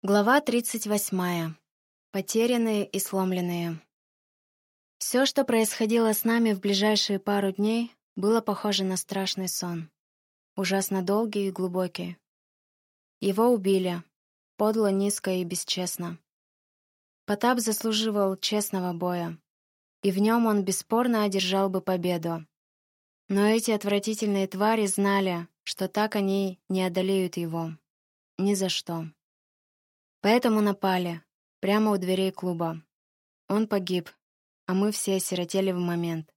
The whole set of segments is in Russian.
Глава 38. Потерянные и сломленные. Все, что происходило с нами в ближайшие пару дней, было похоже на страшный сон. Ужасно долгий и глубокий. Его убили. Подло, низко и бесчестно. Потап заслуживал честного боя. И в нем он бесспорно одержал бы победу. Но эти отвратительные твари знали, что так они не одолеют его. Ни за что. Поэтому напали, прямо у дверей клуба. Он погиб, а мы все осиротели в момент.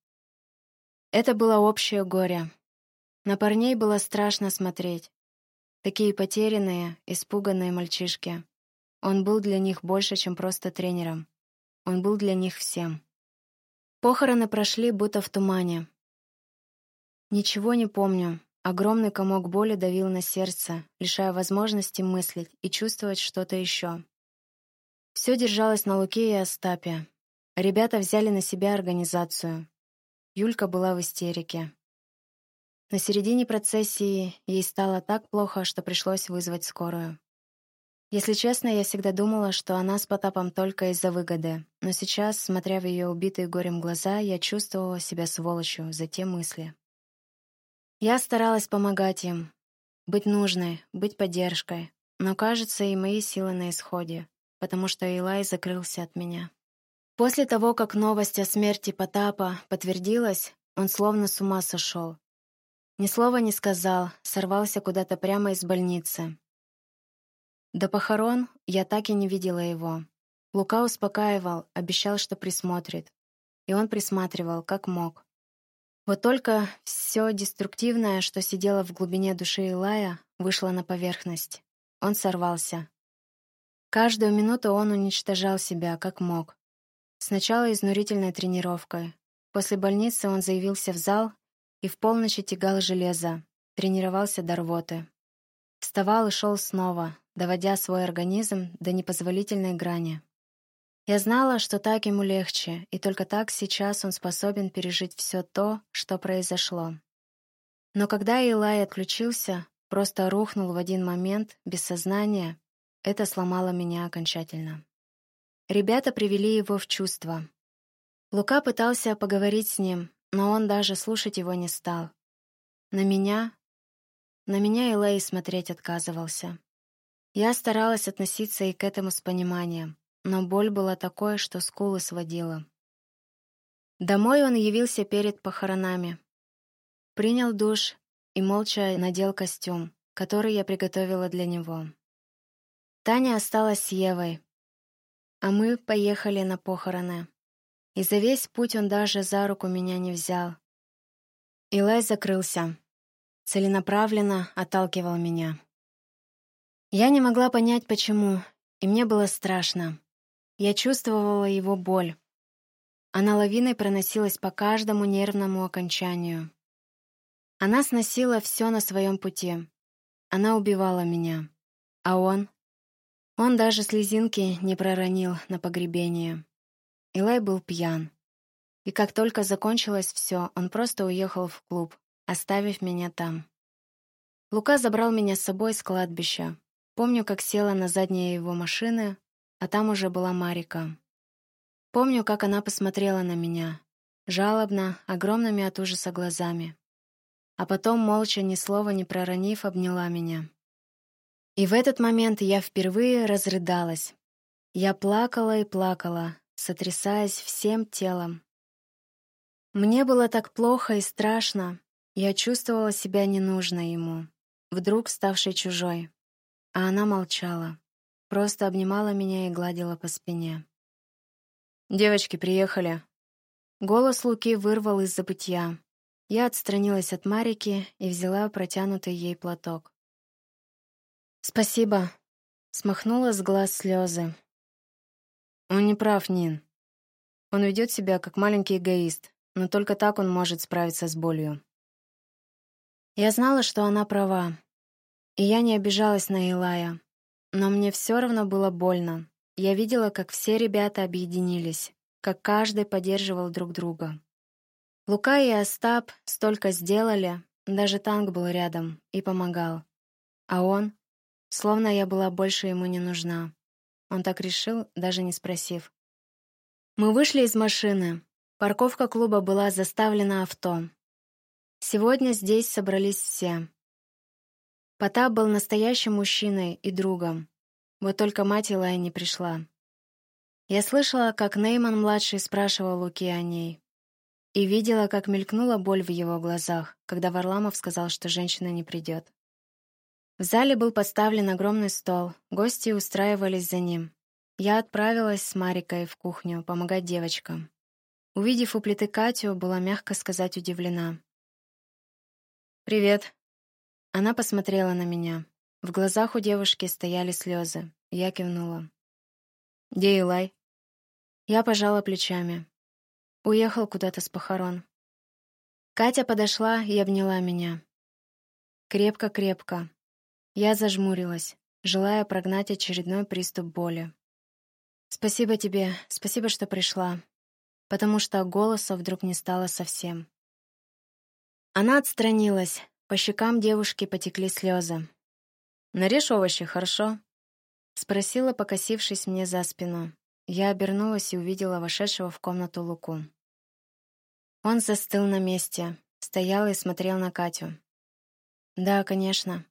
Это было общее горе. На парней было страшно смотреть. Такие потерянные, испуганные мальчишки. Он был для них больше, чем просто тренером. Он был для них всем. Похороны прошли будто в тумане. Ничего не помню, Огромный комок боли давил на сердце, лишая возможности мыслить и чувствовать что-то еще. Все держалось на Луке и Остапе. Ребята взяли на себя организацию. Юлька была в истерике. На середине процессии ей стало так плохо, что пришлось вызвать скорую. Если честно, я всегда думала, что она с Потапом только из-за выгоды, но сейчас, смотря в ее убитые горем глаза, я чувствовала себя сволочью за те мысли. Я старалась помогать им, быть нужной, быть поддержкой, но, кажется, и мои силы на исходе, потому что Илай закрылся от меня. После того, как новость о смерти Потапа подтвердилась, он словно с ума сошел. Ни слова не сказал, сорвался куда-то прямо из больницы. До похорон я так и не видела его. Лука успокаивал, обещал, что присмотрит. И он присматривал, как мог. Вот только все деструктивное, что сидело в глубине души Илая, вышло на поверхность. Он сорвался. Каждую минуту он уничтожал себя, как мог. Сначала изнурительной тренировкой. После больницы он заявился в зал и в полночь тягал железо, тренировался до рвоты. Вставал и шел снова, доводя свой организм до непозволительной грани. Я знала, что так ему легче, и только так сейчас он способен пережить все то, что произошло. Но когда Илай отключился, просто рухнул в один момент, без сознания, это сломало меня окончательно. Ребята привели его в чувство. Лука пытался поговорить с ним, но он даже слушать его не стал. На меня... На меня Илай смотреть отказывался. Я старалась относиться и к этому с пониманием, но боль была такой, что скулы сводила. Домой он явился перед похоронами. Принял душ и молча надел костюм, который я приготовила для него. Таня осталась с Евой, а мы поехали на похороны. И за весь путь он даже за руку меня не взял. Илай закрылся. Целенаправленно отталкивал меня. Я не могла понять, почему, и мне было страшно. Я чувствовала его боль. Она лавиной проносилась по каждому нервному окончанию. Она сносила все на своем пути. Она убивала меня. А он? Он даже слезинки не проронил на погребение. Илай был пьян. И как только закончилось все, он просто уехал в клуб, оставив меня там. Лука забрал меня с собой с кладбища. Помню, как села на задние его машины, а там уже была Марика. Помню, как она посмотрела на меня, жалобно, огромными от ужаса глазами. А потом, молча, ни слова не проронив, обняла меня. И в этот момент я впервые разрыдалась. Я плакала и плакала, сотрясаясь всем телом. Мне было так плохо и страшно. Я чувствовала себя ненужной ему, вдруг ставшей чужой. А она молчала. Просто обнимала меня и гладила по спине. «Девочки приехали». Голос Луки вырвал из забытья. Я отстранилась от Марики и взяла протянутый ей платок. «Спасибо», — смахнула с глаз слезы. «Он не прав, Нин. Он ведет себя как маленький эгоист, но только так он может справиться с болью». Я знала, что она права, и я не обижалась на Илая. Но мне все равно было больно. Я видела, как все ребята объединились, как каждый поддерживал друг друга. Лука и Остап столько сделали, даже танк был рядом и помогал. А он? словно я была больше ему не нужна. Он так решил, даже не спросив. Мы вышли из машины. Парковка клуба была заставлена авто. Сегодня здесь собрались все. Потап был настоящим мужчиной и другом. Вот только мать Илая не пришла. Я слышала, как Нейман-младший спрашивал Луки о ней. И видела, как мелькнула боль в его глазах, когда Варламов сказал, что женщина не придет. В зале был поставлен огромный стол, гости устраивались за ним. Я отправилась с Марикой в кухню помогать девочкам. Увидев у плиты Катю, была, мягко сказать, удивлена. «Привет». Она посмотрела на меня. В глазах у девушки стояли слезы. Я кивнула. «Где Илай?» Я пожала плечами. Уехал куда-то с похорон. Катя подошла и обняла меня. Крепко-крепко. Я зажмурилась, желая прогнать очередной приступ боли. «Спасибо тебе, спасибо, что пришла», потому что голоса вдруг не стало совсем. Она отстранилась, по щекам девушки потекли слезы. «Нарежь овощи, хорошо?» — спросила, покосившись мне за спину. Я обернулась и увидела вошедшего в комнату Луку. Он застыл на месте, стоял и смотрел на Катю. «Да, конечно».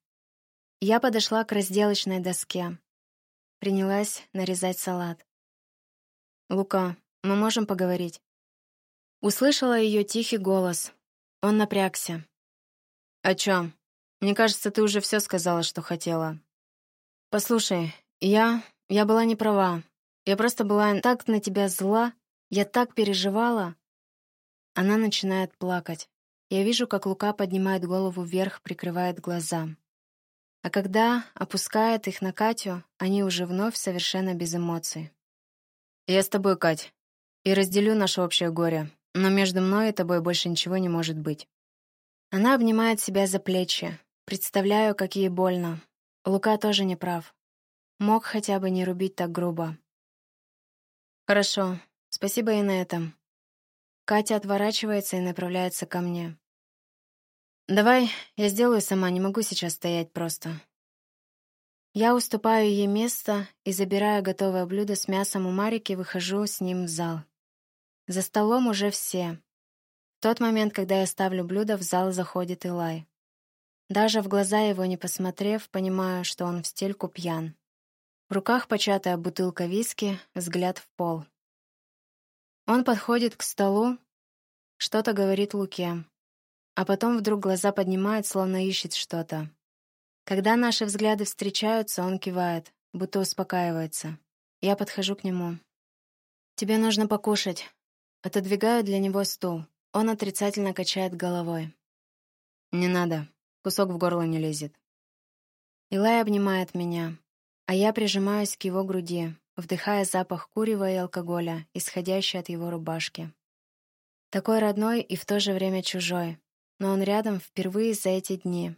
Я подошла к разделочной доске. Принялась нарезать салат. «Лука, мы можем поговорить?» Услышала ее тихий голос. Он напрягся. «О чем? Мне кажется, ты уже все сказала, что хотела». «Послушай, я... я была не права. Я просто была так на тебя зла, я так переживала». Она начинает плакать. Я вижу, как Лука поднимает голову вверх, прикрывает глаза. А когда опускает их на Катю, они уже вновь совершенно без эмоций. «Я с тобой, Кать, и разделю наше общее горе, но между мной и тобой больше ничего не может быть». Она обнимает себя за плечи. Представляю, как ей больно. Лука тоже не прав. Мог хотя бы не рубить так грубо. «Хорошо, спасибо и на этом». Катя отворачивается и направляется ко мне. «Давай, я сделаю сама, не могу сейчас стоять просто». Я уступаю ей место и, забирая готовое блюдо с мясом у Марики, выхожу с ним в зал. За столом уже все. Тот момент, когда я ставлю блюдо, в зал заходит Илай. Даже в глаза его не посмотрев, понимаю, что он в стельку пьян. В руках початая бутылка виски, взгляд в пол. Он подходит к столу, что-то говорит Луке, а потом вдруг глаза поднимает, словно ищет что-то. Когда наши взгляды встречаются, он кивает, будто успокаивается. Я подхожу к нему. «Тебе нужно покушать». Отодвигаю для него стул. Он отрицательно качает головой. «Не надо. Кусок в горло не лезет». Илай обнимает меня, а я прижимаюсь к его груди, вдыхая запах курева и алкоголя, исходящий от его рубашки. Такой родной и в то же время чужой, но он рядом впервые за эти дни,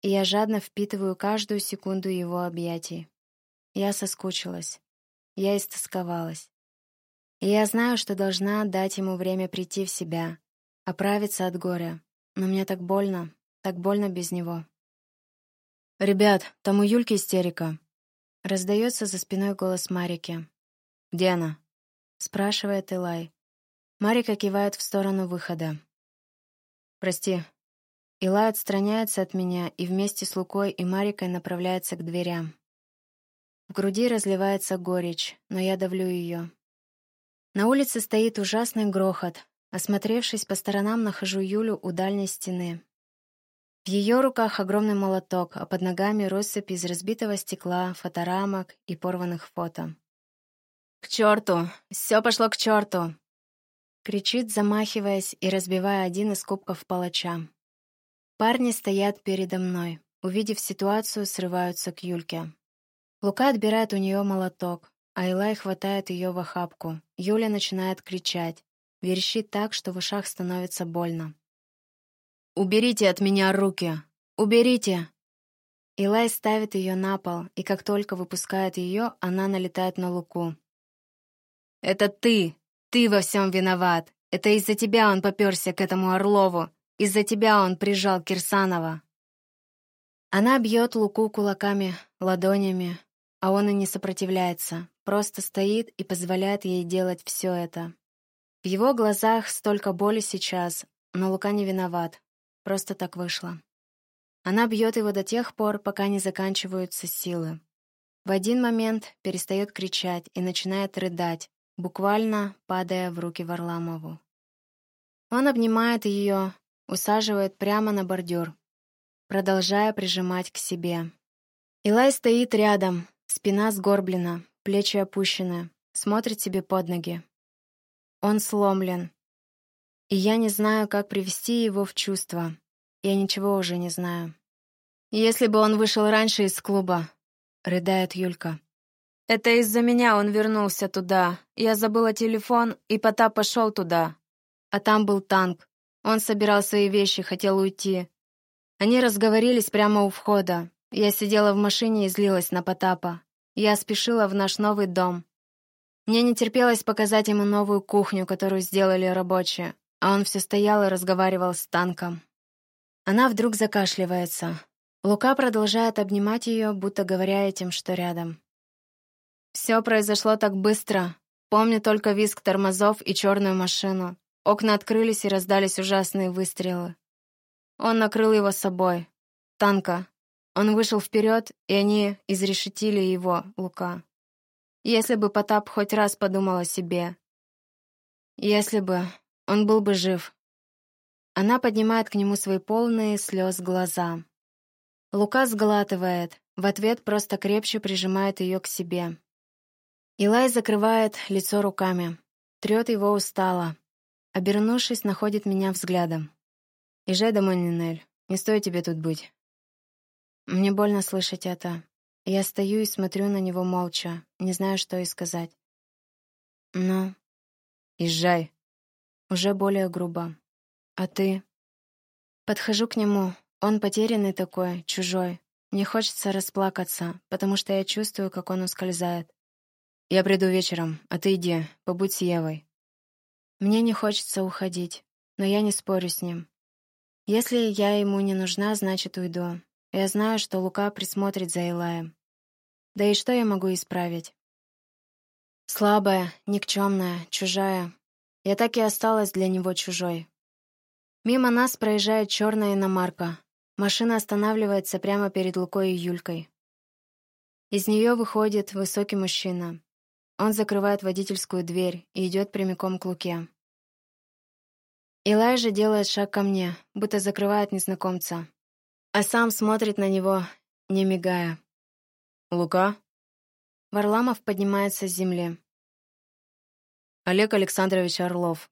и я жадно впитываю каждую секунду его объятий. Я соскучилась. Я истосковалась. И я знаю, что должна дать ему время прийти в себя, оправиться от горя. Но мне так больно, так больно без него. «Ребят, там у Юльки истерика». Раздается за спиной голос Марики. «Где она?» Спрашивает Элай. Марика кивает в сторону выхода. «Прости, Илай отстраняется от меня и вместе с Лукой и Марикой направляется к дверям. В груди разливается горечь, но я давлю ее. На улице стоит ужасный грохот. Осмотревшись по сторонам, нахожу Юлю у дальней стены. В ее руках огромный молоток, а под ногами россыпь из разбитого стекла, фоторамок и порванных фото. «К черту! Все пошло к черту!» кричит, замахиваясь и разбивая один из кубков палача. Парни стоят передо мной. Увидев ситуацию, срываются к Юльке. Лука отбирает у нее молоток, а Илай хватает ее в охапку. Юля начинает кричать, верещит так, что в ушах становится больно. «Уберите от меня руки! Уберите!» Илай ставит ее на пол, и как только выпускает ее, она налетает на Луку. «Это ты! Ты во всем виноват! Это из-за тебя он поперся к этому Орлову! Из-за тебя он прижал Кирсанова. Она бьет Луку кулаками, ладонями, а он и не сопротивляется, просто стоит и позволяет ей делать все это. В его глазах столько боли сейчас, но Лука не виноват, просто так вышло. Она бьет его до тех пор, пока не заканчиваются силы. В один момент перестает кричать и начинает рыдать, буквально падая в руки Варламову. Он обнимает ее, усаживает прямо на бордюр, продолжая прижимать к себе. Илай стоит рядом, спина сгорблена, плечи опущены, смотрит себе под ноги. Он сломлен. И я не знаю, как привести его в чувство. Я ничего уже не знаю. Если бы он вышел раньше из клуба, рыдает Юлька. Это из-за меня он вернулся туда. Я забыла телефон, и Потап пошел туда. А там был танк. Он собирал свои вещи, хотел уйти. Они разговорились прямо у входа. Я сидела в машине и злилась на Потапа. Я спешила в наш новый дом. Мне не терпелось показать ему новую кухню, которую сделали рабочие, а он все стоял и разговаривал с танком. Она вдруг закашливается. Лука продолжает обнимать ее, будто говоря этим, что рядом. Все произошло так быстро. Помню только визг тормозов и черную машину. Окна открылись и раздались ужасные выстрелы. Он накрыл его собой. Танка. Он вышел вперед, и они изрешетили его, Лука. Если бы Потап хоть раз подумал о себе. Если бы он был бы жив. Она поднимает к нему свои полные слез глаза. Лука сглатывает, в ответ просто крепче прижимает ее к себе. Илай закрывает лицо руками, трет его устало. Обернувшись, находит меня взглядом. «Езжай домой, Нинель. Не стоит тебе тут быть». Мне больно слышать это. Я стою и смотрю на него молча, не знаю, что и сказать. «Ну?» «Езжай». Уже более грубо. «А ты?» Подхожу к нему. Он потерянный такой, чужой. Мне хочется расплакаться, потому что я чувствую, как он ускользает. «Я приду вечером, а ты иди, побудь с Евой». Мне не хочется уходить, но я не спорю с ним. Если я ему не нужна, значит, уйду. Я знаю, что Лука присмотрит за Илаем. Да и что я могу исправить? Слабая, никчемная, чужая. Я так и осталась для него чужой. Мимо нас проезжает черная иномарка. Машина останавливается прямо перед Лукой и Юлькой. Из нее выходит высокий мужчина. Он закрывает водительскую дверь и идет прямиком к Луке. Илай же делает шаг ко мне, будто закрывает незнакомца, а сам смотрит на него, не мигая. «Лука?» Варламов поднимается с земли. «Олег Александрович Орлов.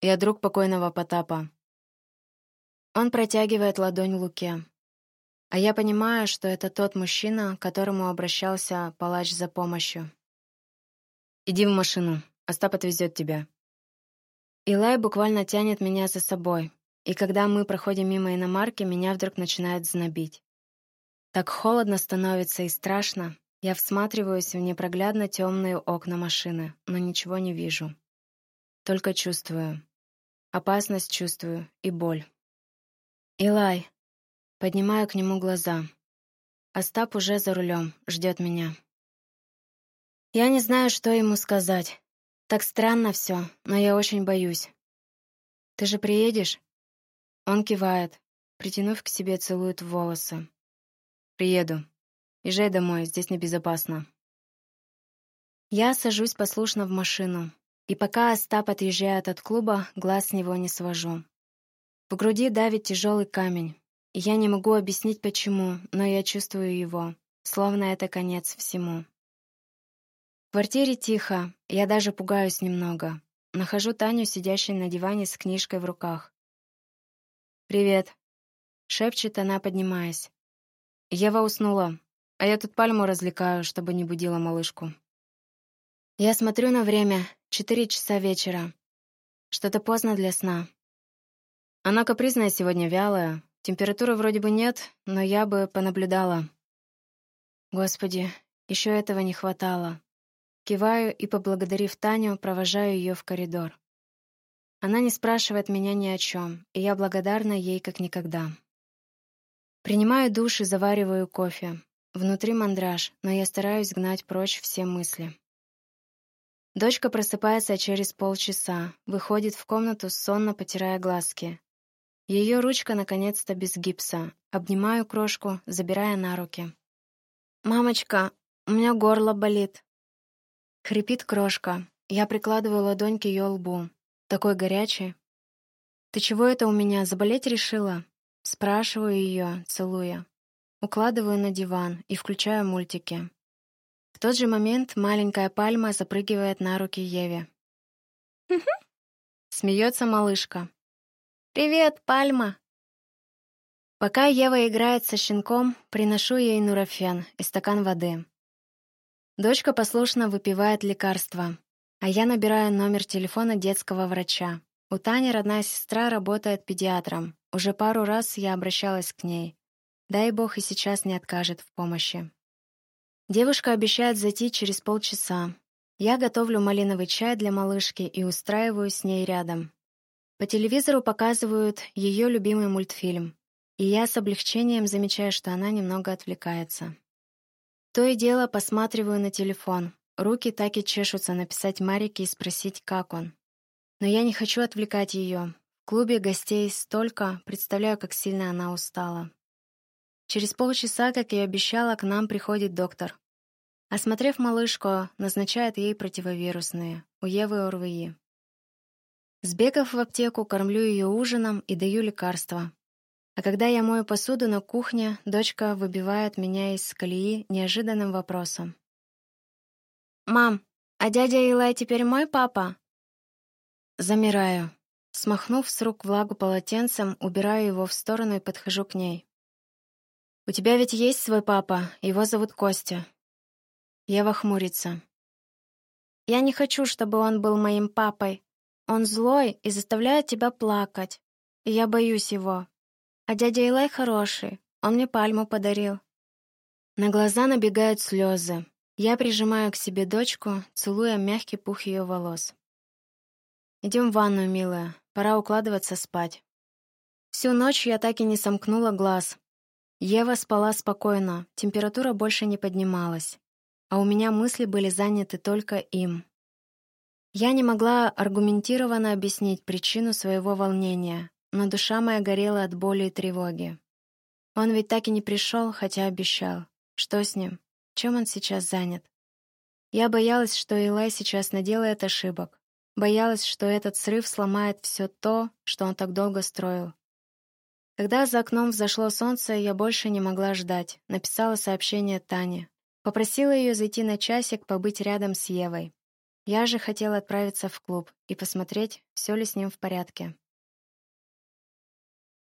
Я друг покойного Потапа». Он протягивает ладонь Луке. А я понимаю, что это тот мужчина, к которому обращался палач за помощью. «Иди в машину. Остап отвезет тебя». Илай буквально тянет меня за собой, и когда мы проходим мимо иномарки, меня вдруг начинает знобить. Так холодно становится и страшно. Я всматриваюсь в непроглядно темные окна машины, но ничего не вижу. Только чувствую. Опасность чувствую и боль. «Илай!» Поднимаю к нему глаза. Остап уже за рулем, ждет меня. Я не знаю, что ему сказать. Так странно все, но я очень боюсь. Ты же приедешь? Он кивает, притянув к себе, целует в волосы. Приеду. Езжай домой, здесь небезопасно. Я сажусь послушно в машину, и пока Остап отъезжает от клуба, глаз с него не свожу. В груди давит тяжелый камень, и я не могу объяснить почему, но я чувствую его, словно это конец всему. В квартире тихо, я даже пугаюсь немного. Нахожу Таню, сидящей на диване с книжкой в руках. «Привет», — шепчет она, поднимаясь. Ева уснула, а я тут пальму развлекаю, чтобы не будила малышку. Я смотрю на время, четыре часа вечера. Что-то поздно для сна. Она капризная сегодня, вялая. Температуры вроде бы нет, но я бы понаблюдала. Господи, еще этого не хватало. Киваю и, поблагодарив Таню, провожаю ее в коридор. Она не спрашивает меня ни о чем, и я благодарна ей как никогда. Принимаю душ и завариваю кофе. Внутри мандраж, но я стараюсь гнать прочь все мысли. Дочка просыпается через полчаса, выходит в комнату, сонно потирая глазки. Ее ручка наконец-то без гипса. Обнимаю крошку, забирая на руки. «Мамочка, у меня горло болит». Хрипит крошка. Я прикладываю ладонь к ее лбу. Такой горячий. «Ты чего это у меня, заболеть решила?» Спрашиваю ее, целуя. Укладываю на диван и включаю мультики. В тот же момент маленькая пальма запрыгивает на руки Еве. Смеется малышка. «Привет, пальма!» Пока Ева играет со щенком, приношу ей нурофен и стакан воды. Дочка послушно выпивает лекарство, а я набираю номер телефона детского врача. У Тани родная сестра работает педиатром. Уже пару раз я обращалась к ней. Дай бог и сейчас не откажет в помощи. Девушка обещает зайти через полчаса. Я готовлю малиновый чай для малышки и устраиваю с ней рядом. По телевизору показывают ее любимый мультфильм, и я с облегчением замечаю, что она немного отвлекается. То и дело посматриваю на телефон, Руки так и чешутся написать Марике и спросить, как он. Но я не хочу отвлекать ее. В клубе гостей столько, представляю, как сильно она устала. Через полчаса, как и обещала, к нам приходит доктор. Осмотрев малышку, назначает ей противовирусные, у Евы ОРВИ. Сбегав в аптеку, кормлю ее ужином и даю лекарства. А когда я мою посуду на кухне, дочка выбивает меня из колеи неожиданным вопросом. «Мам, а дядя Илай теперь мой папа?» Замираю. Смахнув с рук влагу полотенцем, убираю его в сторону и подхожу к ней. «У тебя ведь есть свой папа, его зовут Костя». Ева хмурится. «Я не хочу, чтобы он был моим папой. Он злой и заставляет тебя плакать. И я боюсь его. А дядя Илай хороший, он мне пальму подарил». На глаза набегают слезы. Я прижимаю к себе дочку, целуя мягкий пух ее волос. Идем в ванную, милая. Пора укладываться спать. Всю ночь я так и не сомкнула глаз. Ева спала спокойно, температура больше не поднималась. А у меня мысли были заняты только им. Я не могла аргументированно объяснить причину своего волнения, но душа моя горела от боли и тревоги. Он ведь так и не пришел, хотя обещал. Что с ним? Чем он сейчас занят? Я боялась, что Илай сейчас наделает ошибок. Боялась, что этот срыв сломает все то, что он так долго строил. Когда за окном взошло солнце, я больше не могла ждать. Написала сообщение Тане. Попросила ее зайти на часик, побыть рядом с Евой. Я же хотела отправиться в клуб и посмотреть, все ли с ним в порядке.